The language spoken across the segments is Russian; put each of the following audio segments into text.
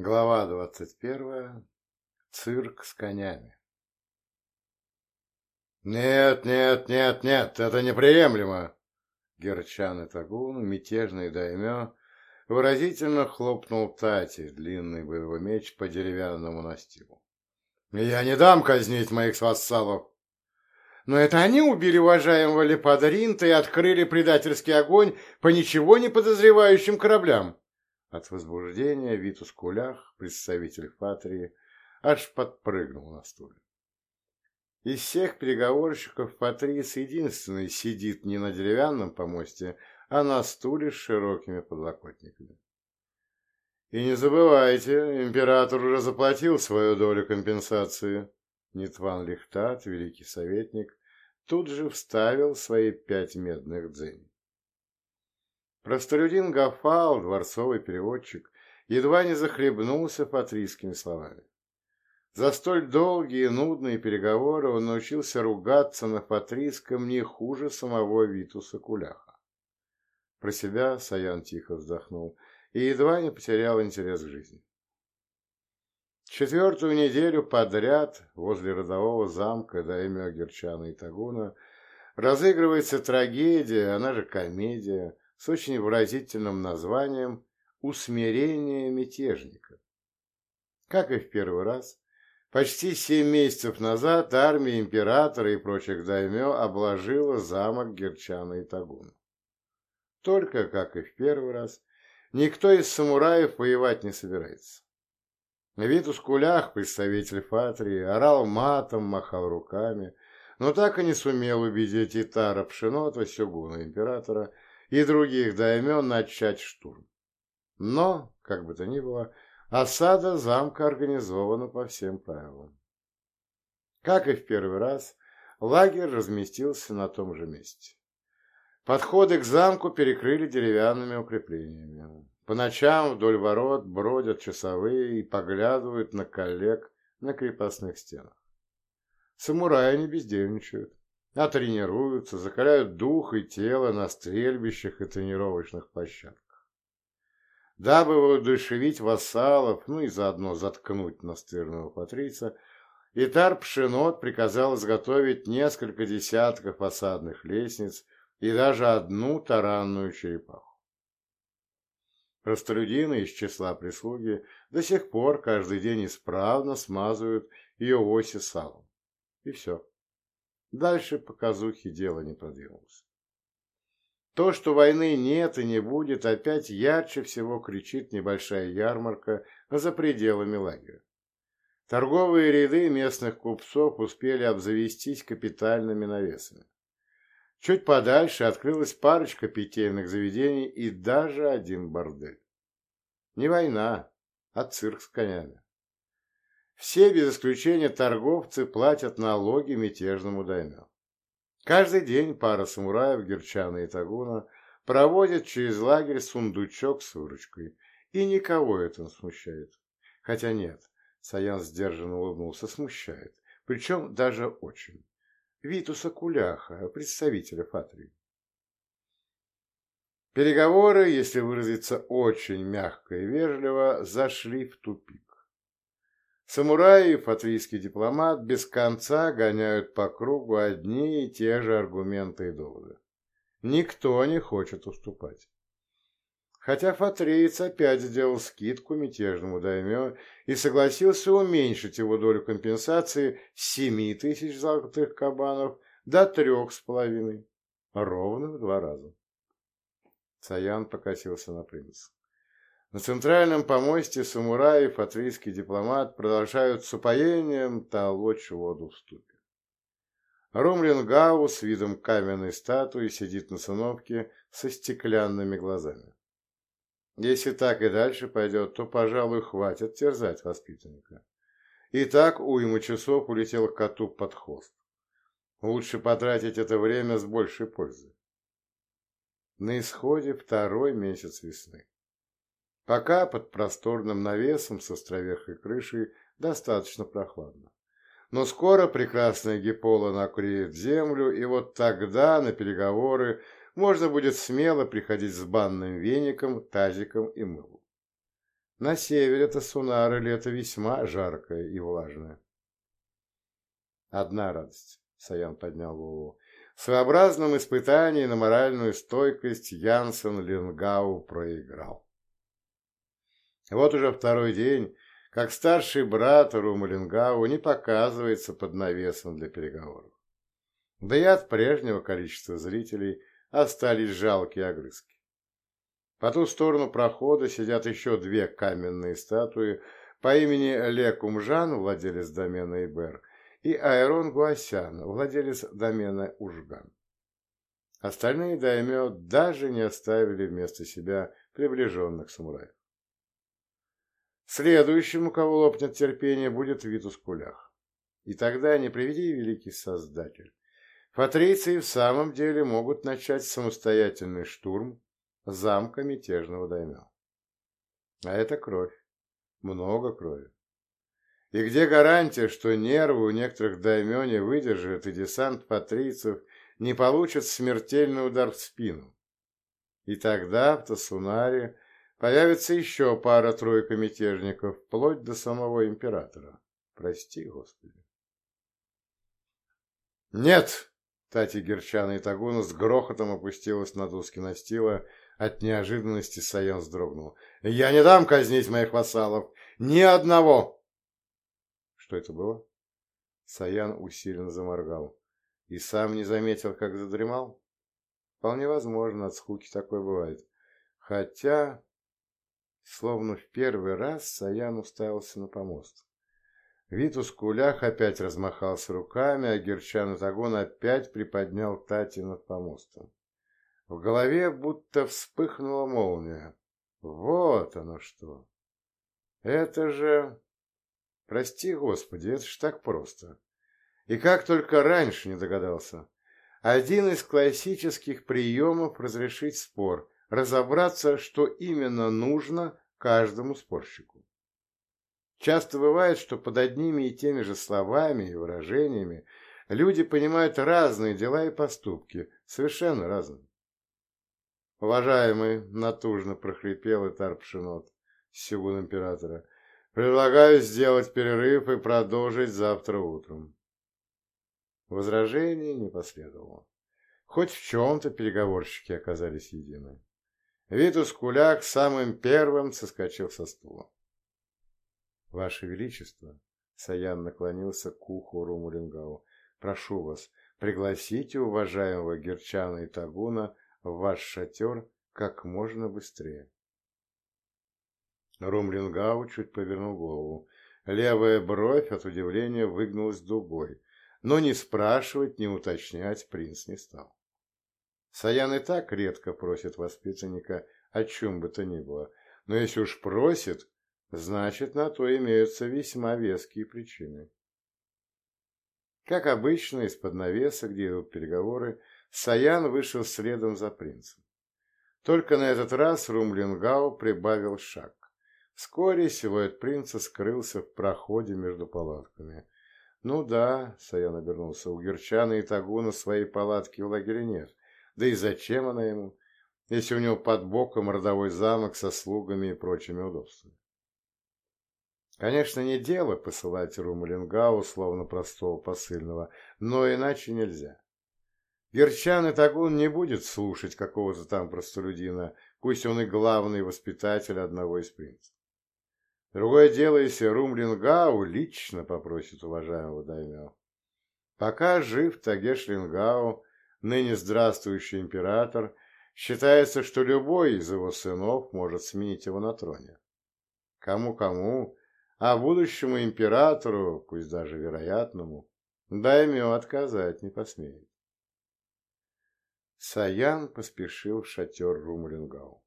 Глава двадцать первая. Цирк с конями. «Нет, нет, нет, нет, это неприемлемо!» Герчан и Тагун, мятежный даймё, выразительно хлопнул Тати, длинный боевой меч по деревянному настилу. «Я не дам казнить моих вассалов!» «Но это они убили уважаемого Лепадринта и открыли предательский огонь по ничего не подозревающим кораблям!» От возбуждения Витус Кулях, представитель Фатрии, аж подпрыгнул на стуле. Из всех переговорщиков Патрис единственный сидит не на деревянном помосте, а на стуле с широкими подлокотниками. И не забывайте, император уже заплатил свою долю компенсации. Нитван Лихтат, великий советник, тут же вставил свои пять медных дзеней. Простолюдин Гафал, дворцовый переводчик, едва не захлебнулся патрийскими словами. За столь долгие и нудные переговоры он научился ругаться на патрийском не хуже самого Витуса Куляха. Про себя Саян тихо вздохнул и едва не потерял интерес к жизни. Четвертую неделю подряд возле родового замка Даймё Герчана и Тагуна разыгрывается трагедия, она же комедия, с очень выразительным названием «Усмирение мятежника». Как и в первый раз, почти семь месяцев назад армия императора и прочих даймё обложила замок Герчана и Тагуна. Только, как и в первый раз, никто из самураев воевать не собирается. Витус Кулях, представитель Фатрии, орал матом, махал руками, но так и не сумел убедить Итара Пшенота, сёгуна императора, и других даймен начать штурм. Но, как бы то ни было, осада замка организована по всем правилам. Как и в первый раз, лагерь разместился на том же месте. Подходы к замку перекрыли деревянными укреплениями. По ночам вдоль ворот бродят часовые и поглядывают на коллег на крепостных стенах. Самураи не бездельничают а тренируются, закаляют дух и тело на стрельбищах и тренировочных площадках. Дабы воодушевить вассалов, ну и заодно заткнуть настырного патрица, Итар Пшенот приказал изготовить несколько десятков осадных лестниц и даже одну таранную черепаху. Простолюдины из числа прислуги до сих пор каждый день исправно смазывают ее оси салом. И все. Дальше показухи дело не продвинулось. То, что войны нет и не будет, опять ярче всего кричит небольшая ярмарка за пределами лагеря. Торговые ряды местных купцов успели обзавестись капитальными навесами. Чуть подальше открылась парочка питейных заведений и даже один бордель. Не война, а цирк с конями. Все, без исключения торговцы, платят налоги мятежному даймё. Каждый день пара самураев Герчана и Тагуна проводит через лагерь сундучок с выручкой, и никого это смущает. Хотя нет, Саян сдержанно улыбнулся, смущает, причем даже очень. Витуса Куляха, представителя Фатрии. Переговоры, если выразиться очень мягко и вежливо, зашли в тупик. Самураи фатвийский дипломат без конца гоняют по кругу одни и те же аргументы и доводы. Никто не хочет уступать. Хотя фатриец опять сделал скидку мятежному даймё и согласился уменьшить его долю компенсации с семи тысяч золотых кабанов до трех с половиной, ровно в два раза. Цаян покосился на принца. На центральном помосте самураи и фатрийский дипломат продолжают с упоением толочь воду в ступе. Румлингау с видом каменной статуи сидит на сыновке со стеклянными глазами. Если так и дальше пойдет, то, пожалуй, хватит терзать воспитанника. И так уйма часов улетел коту под хвост. Лучше потратить это время с большей пользой. На исходе второй месяц весны. Пока под просторным навесом с островерхой крышей достаточно прохладно. Но скоро прекрасная гипола накреет землю, и вот тогда на переговоры можно будет смело приходить с банным веником, тазиком и мылом. На севере Тасунары лето весьма жаркое и влажное. Одна радость, Саян поднял голову. В своеобразном испытании на моральную стойкость Янсен Ленгау проиграл. Вот уже второй день, как старший брат Рума Ленгау не показывается под навесом для переговоров. Да и от прежнего количества зрителей остались жалкие огрызки. По ту сторону прохода сидят еще две каменные статуи по имени Ле Кумжан, владелец домена Ибер, и Айрон Гуасян, владелец домена Ужган. Остальные даймё даже не оставили вместо себя приближенных самураев. Следующим, у кого лопнет терпение, будет Витус Кулях. И тогда, не приведи великий Создатель, патриции в самом деле могут начать самостоятельный штурм замка мятежного даймё. А это кровь. Много крови. И где гарантия, что нервы у некоторых даймё не выдержат, и десант патрийцев не получит смертельный удар в спину? И тогда в Тасунаре появится еще пара-тройка мятежников, вплоть до самого императора. Прости, Господи. «Нет!» Тати Герчана и Тагуна с грохотом опустилась на доски настила. От неожиданности Саян вздрогнул. «Я не дам казнить моих вассалов! Ни одного!» Что это было? Саян усиленно заморгал. И сам не заметил, как задремал? Вполне возможно, от скуки такое бывает. Хотя, словно в первый раз, Саян уставился на помост. Витус Кулях опять размахался руками, а Герчан Загон опять приподнял Тати над помостом. В голове будто вспыхнула молния. Вот оно что! Это же... Прости, Господи, это ж так просто. И как только раньше не догадался. Один из классических приемов разрешить спор, разобраться, что именно нужно каждому спорщику. Часто бывает, что под одними и теми же словами и выражениями люди понимают разные дела и поступки, совершенно разные. «Уважаемый», — натужно прохрипел Итар Пшенот, сёгун императора, — Предлагаю сделать перерыв и продолжить завтра утром. Возражений не последовало. Хоть в чем-то переговорщики оказались едины. Витус Куляк самым первым соскочил со стула. «Ваше Величество!» — Саян наклонился к уху Румулингау. «Прошу вас, пригласите уважаемого Герчана и Тагуна в ваш шатер как можно быстрее». Румлингау чуть повернул голову. Левая бровь от удивления выгнулась дугой, но ни спрашивать, ни уточнять принц не стал. Саян и так редко просит воспитанника о чем бы то ни было, но если уж просит, значит, на то имеются весьма веские причины. Как обычно, из-под навеса, где идут переговоры, Саян вышел следом за принцем. Только на этот раз Румлингау прибавил шаг. Вскоре силуэт принца скрылся в проходе между палатками. «Ну да», — Саян обернулся, — «у Герчана и Тагуна своей палатки в лагере нет. Да и зачем она ему, если у него под боком родовой замок со слугами и прочими удобствами?» Конечно, не дело посылать Румалингау, словно простого посыльного, но иначе нельзя. Герчан и Тагун не будет слушать какого-то там простолюдина, пусть он и главный воспитатель одного из принцев. Другое дело, если Румлингау лично попросит уважаемого даймё. Пока жив Тагеш Лингау, ныне здравствующий император, считается, что любой из его сынов может сменить его на троне. Кому-кому, а будущему императору, пусть даже вероятному, даймё отказать не посмеет. Саян поспешил в шатер Румлингау.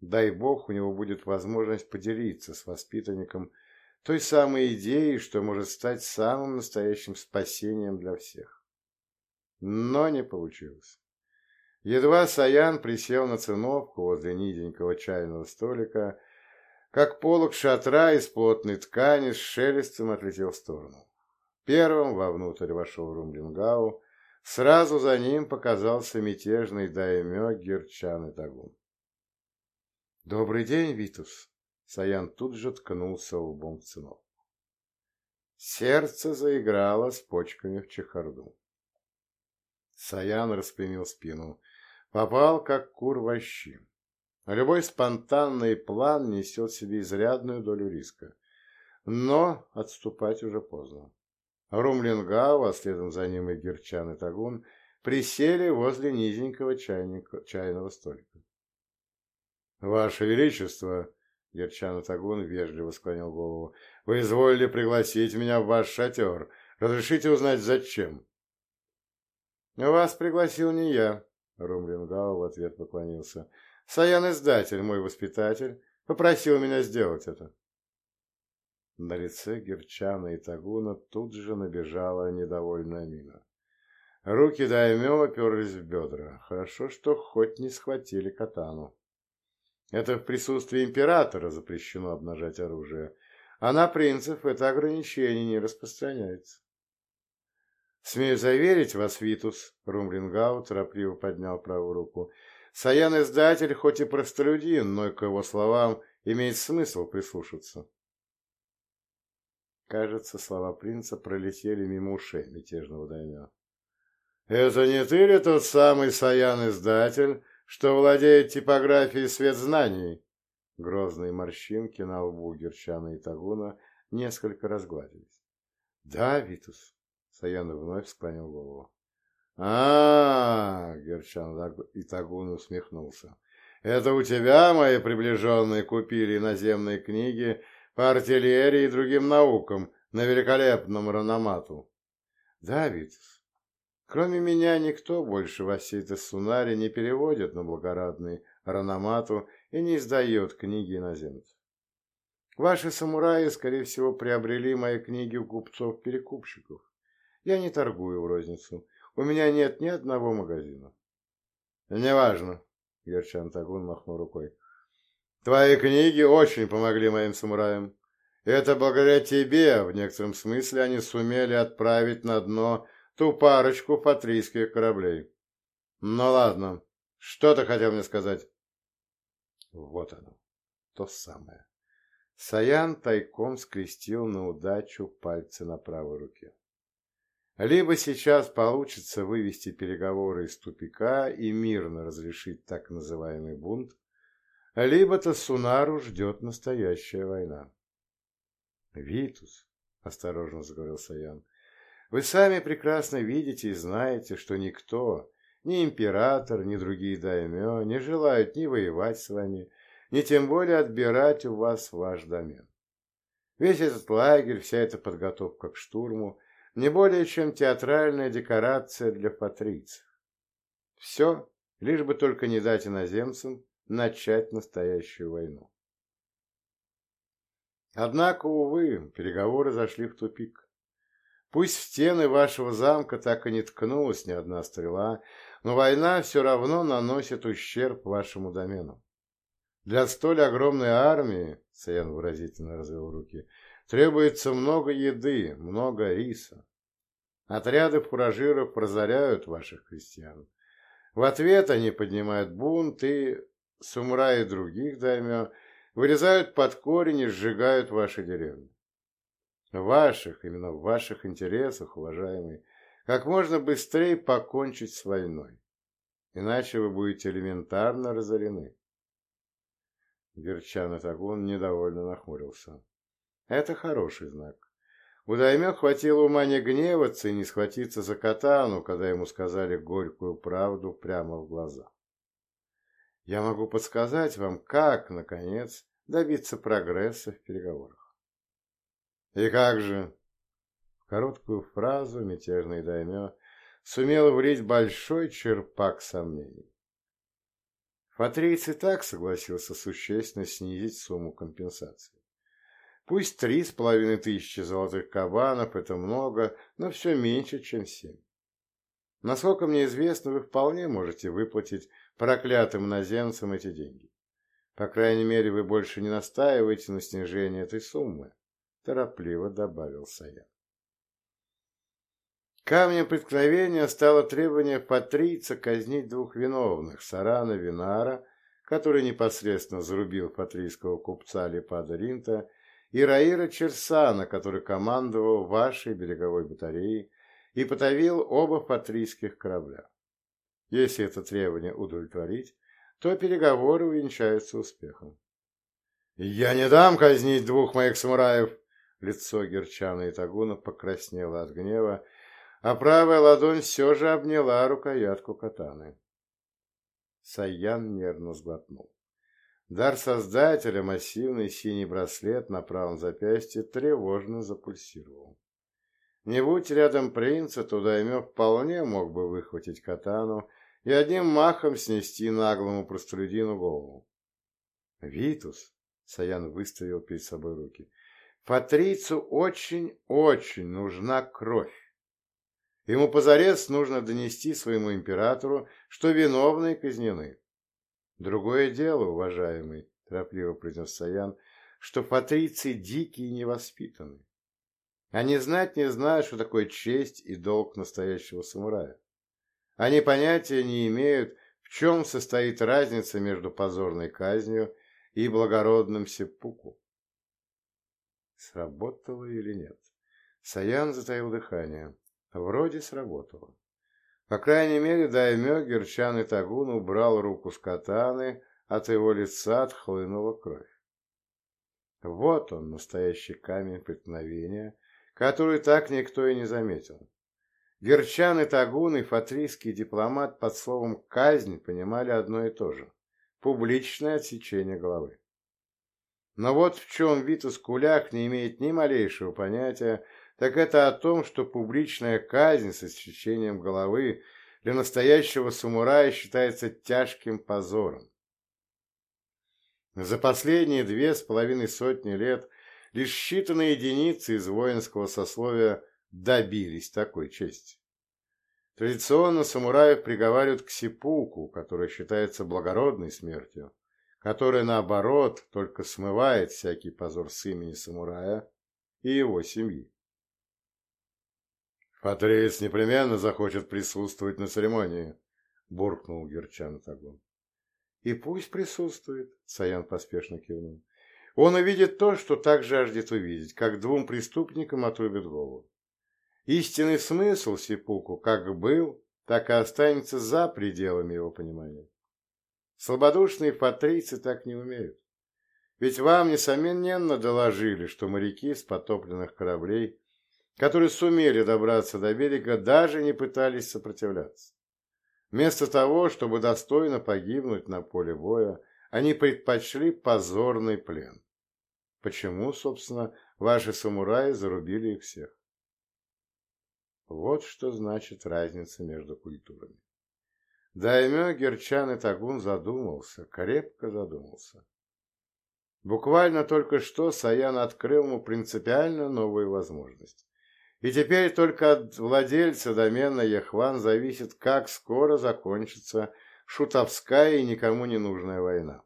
Дай бог, у него будет возможность поделиться с воспитанником той самой идеей, что может стать самым настоящим спасением для всех. Но не получилось. Едва Саян присел на циновку возле низенького чайного столика, как полог шатра из плотной ткани с шелестом отлетел в сторону. Первым вовнутрь вошел Румлингау, сразу за ним показался мятежный даймё Герчан и Тагун. «Добрый день, Витус!» Саян тут же ткнулся лбом в циновку. Сердце заиграло с почками в чехарду. Саян распрямил спину. Попал, как кур во щи. Любой спонтанный план несет в себе изрядную долю риска. Но отступать уже поздно. Румлингау, а следом за ним и Герчан и Тагун, присели возле низенького чайника, чайного столика. «Ваше Величество!» — Герчан и Тагун вежливо склонил голову. «Вы изволили пригласить меня в ваш шатер. Разрешите узнать, зачем?» «Вас пригласил не я», — Румлингау в ответ поклонился. «Саян-издатель, мой воспитатель, попросил меня сделать это». На лице Герчана и Тагуна тут же набежала недовольная мина. Руки Даймё оперлись в бедра. Хорошо, что хоть не схватили катану. Это в присутствии императора запрещено обнажать оружие, а на принцев это ограничение не распространяется. «Смею заверить вас, Витус», — Румлингау торопливо поднял правую руку, «Саян-издатель хоть и простолюдин, но к его словам имеет смысл прислушаться». Кажется, слова принца пролетели мимо ушей мятежного даймя. «Это не ты ли тот самый Саян-издатель, что владеет типографией свет знаний?» Грозные морщинки на лбу Герчана и Тагуна несколько разгладились. «Да, Витус», — Саян вновь склонил голову. а, -а, -а Герчан и Тагун усмехнулся. «Это у тебя, мои приближенные, купили иноземные книги по артиллерии и другим наукам на великолепном Рономату. Да, Витас, кроме меня никто больше во всей Тессунаре не переводит на благородный Рономату и не издает книги иноземцев. Ваши самураи, скорее всего, приобрели мои книги у купцов-перекупщиков. Я не торгую в розницу. У меня нет ни одного магазина. Неважно, Герчан Тагун махнул рукой. Твои книги очень помогли моим самураям. Это благодаря тебе, в некотором смысле, они сумели отправить на дно ту парочку патрийских кораблей. Ну ладно, что ты хотел мне сказать? Вот оно, то самое. Саян тайком скрестил на удачу пальцы на правой руке. Либо сейчас получится вывести переговоры из тупика и мирно разрешить так называемый бунт, либо-то Сунару ждет настоящая война. «Витус», — осторожно заговорил Саян, — «вы сами прекрасно видите и знаете, что никто, ни император, ни другие даймё не желают ни воевать с вами, ни тем более отбирать у вас ваш домен. Весь этот лагерь, вся эта подготовка к штурму не более чем театральная декорация для патрицев. Все, лишь бы только не дать иноземцам начать настоящую войну. Однако, увы, переговоры зашли в тупик. Пусть в стены вашего замка так и не ткнулась ни одна стрела, но война все равно наносит ущерб вашему домену. Для столь огромной армии, Саян выразительно развел руки, требуется много еды, много риса. Отряды фуражиров разоряют ваших крестьян. В ответ они поднимают бунт и самураи других даймё вырезают под корень и сжигают ваши деревни. В ваших, именно в ваших интересах, уважаемый, как можно быстрее покончить с войной. Иначе вы будете элементарно разорены. Верчан Атагун недовольно нахмурился. Это хороший знак. У Даймё хватило ума не гневаться и не схватиться за катану, когда ему сказали горькую правду прямо в глаза. Я могу подсказать вам, как, наконец, добиться прогресса в переговорах. И как же? В короткую фразу мятежный даймё сумел влить большой черпак сомнений. Патриц так согласился существенно снизить сумму компенсации. Пусть три с половиной тысячи золотых кабанов – это много, но все меньше, чем семь. Насколько мне известно, вы вполне можете выплатить проклятым наземцам эти деньги. По крайней мере, вы больше не настаиваете на снижении этой суммы, торопливо добавил Саян. Камнем преткновения стало требование патрица казнить двух виновных – Сарана Винара, который непосредственно зарубил патрийского купца Лепада Ринта, и Раира Черсана, который командовал вашей береговой батареей и потовил оба патрийских корабля. Если это требование удовлетворить, то переговоры увенчаются успехом. «Я не дам казнить двух моих самураев!» Лицо Герчана и Тагуна покраснело от гнева, а правая ладонь все же обняла рукоятку катаны. Саян нервно сглотнул. Дар Создателя, массивный синий браслет на правом запястье, тревожно запульсировал. Не будь рядом принца, то Даймё вполне мог бы выхватить катану и одним махом снести наглому простолюдину голову. «Витус!» — Саян выставил перед собой руки. «Патрицу очень-очень нужна кровь. Ему позарез нужно донести своему императору, что виновные казнены. Другое дело, уважаемый, торопливо произнес Саян, что патриции дикие и невоспитаны. Они знать не знают, что такое честь и долг настоящего самурая. Они понятия не имеют, в чем состоит разница между позорной казнью и благородным сеппуку. Сработало или нет? Саян затаил дыхание. Вроде сработало. По крайней мере, Даймё, Герчан и Тагун убрал руку с катаны, от его лица отхлынула кровь. Вот он, настоящий камень преткновения, который так никто и не заметил. Герчан и Тагун и фатрийский дипломат под словом «казнь» понимали одно и то же – публичное отсечение головы. Но вот в чем Витас Куляк не имеет ни малейшего понятия, так это о том, что публичная казнь с отсечением головы для настоящего самурая считается тяжким позором. За последние две с половиной сотни лет лишь считанные единицы из воинского сословия добились такой чести. Традиционно самураев приговаривают к сипуку, которая считается благородной смертью, которая, наоборот, только смывает всякий позор с имени самурая и его семьи. «Патриц непременно захочет присутствовать на церемонии», — буркнул Герчан Тагун. «И пусть присутствует», — Саян поспешно кивнул. «Он увидит то, что так жаждет увидеть, как двум преступникам отрубят голову. Истинный смысл Сипуку как был, так и останется за пределами его понимания. Слабодушные патрийцы так не умеют. Ведь вам, несомненно, доложили, что моряки с потопленных кораблей которые сумели добраться до берега, даже не пытались сопротивляться. Вместо того, чтобы достойно погибнуть на поле боя, они предпочли позорный плен. Почему, собственно, ваши самураи зарубили их всех? Вот что значит разница между культурами. Даймё Герчан и Тагун задумался, крепко задумался. Буквально только что Саян открыл ему принципиально новые возможности. И теперь только от владельца домена Яхван зависит, как скоро закончится шутовская и никому не нужная война.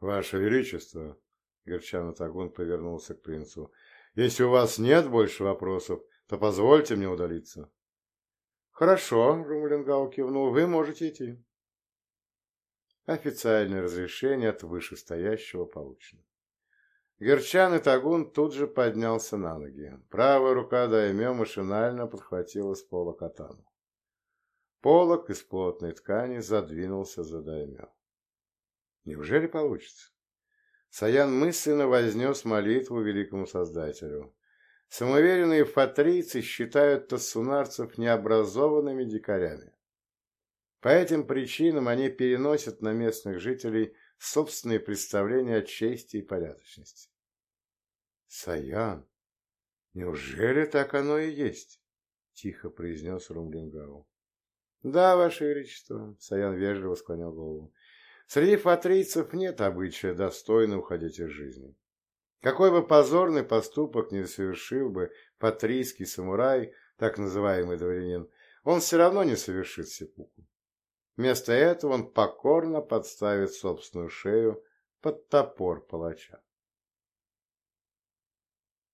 «Ваше Величество!» — Горчан Тагун повернулся к принцу. «Если у вас нет больше вопросов, то позвольте мне удалиться». «Хорошо», — Румлингау кивнул, — «вы можете идти». Официальное разрешение от вышестоящего получено. Герчан и Тагун тут же поднялся на ноги. Правая рука Даймё машинально подхватила с пола катану. Полок из плотной ткани задвинулся за Даймё. Неужели получится? Саян мысленно вознес молитву великому Создателю. Самоуверенные фатрийцы считают тассунарцев необразованными дикарями. По этим причинам они переносят на местных жителей собственные представления о чести и порядочности. «Саян, неужели так оно и есть?» — тихо произнес Румлингау. «Да, Ваше Величество», — Саян вежливо склонял голову. «Среди фатрийцев нет обычая достойно уходить из жизни. Какой бы позорный поступок не совершил бы патрийский самурай, так называемый дворянин, он все равно не совершит сепуку. Вместо этого он покорно подставит собственную шею под топор палача.